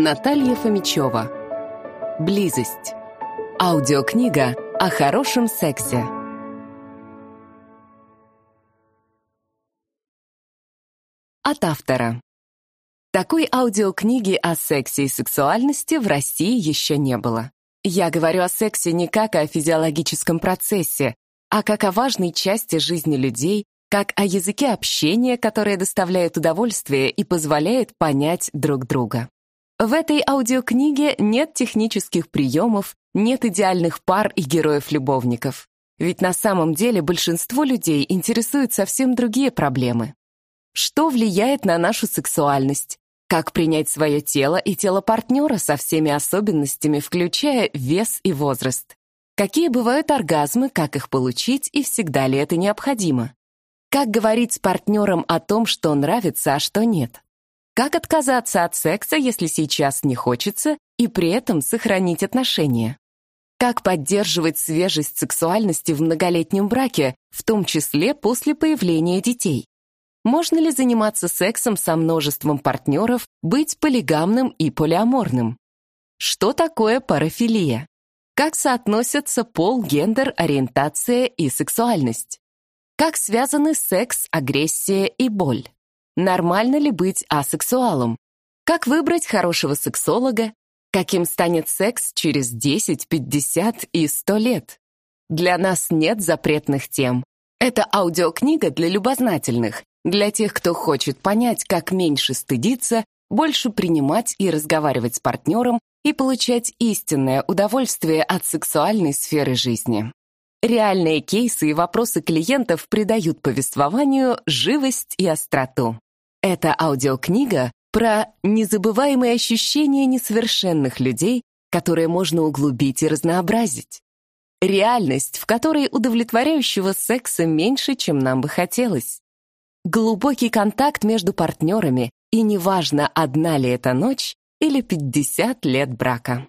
Наталья Фомичева. Близость. Аудиокнига о хорошем сексе. От автора. Такой аудиокниги о сексе и сексуальности в России еще не было. Я говорю о сексе не как о физиологическом процессе, а как о важной части жизни людей, как о языке общения, которое доставляет удовольствие и позволяет понять друг друга. В этой аудиокниге нет технических приемов, нет идеальных пар и героев-любовников. Ведь на самом деле большинство людей интересуют совсем другие проблемы. Что влияет на нашу сексуальность? Как принять свое тело и тело партнера со всеми особенностями, включая вес и возраст? Какие бывают оргазмы, как их получить и всегда ли это необходимо? Как говорить с партнером о том, что нравится, а что нет? Как отказаться от секса, если сейчас не хочется, и при этом сохранить отношения? Как поддерживать свежесть сексуальности в многолетнем браке, в том числе после появления детей? Можно ли заниматься сексом со множеством партнеров, быть полигамным и полиаморным? Что такое парафилия? Как соотносятся пол, гендер, ориентация и сексуальность? Как связаны секс, агрессия и боль? Нормально ли быть асексуалом? Как выбрать хорошего сексолога? Каким станет секс через 10, 50 и 100 лет? Для нас нет запретных тем. Это аудиокнига для любознательных, для тех, кто хочет понять, как меньше стыдиться, больше принимать и разговаривать с партнером и получать истинное удовольствие от сексуальной сферы жизни. Реальные кейсы и вопросы клиентов придают повествованию живость и остроту. Это аудиокнига про незабываемые ощущения несовершенных людей, которые можно углубить и разнообразить. Реальность, в которой удовлетворяющего секса меньше, чем нам бы хотелось. Глубокий контакт между партнерами, и неважно, одна ли это ночь или 50 лет брака.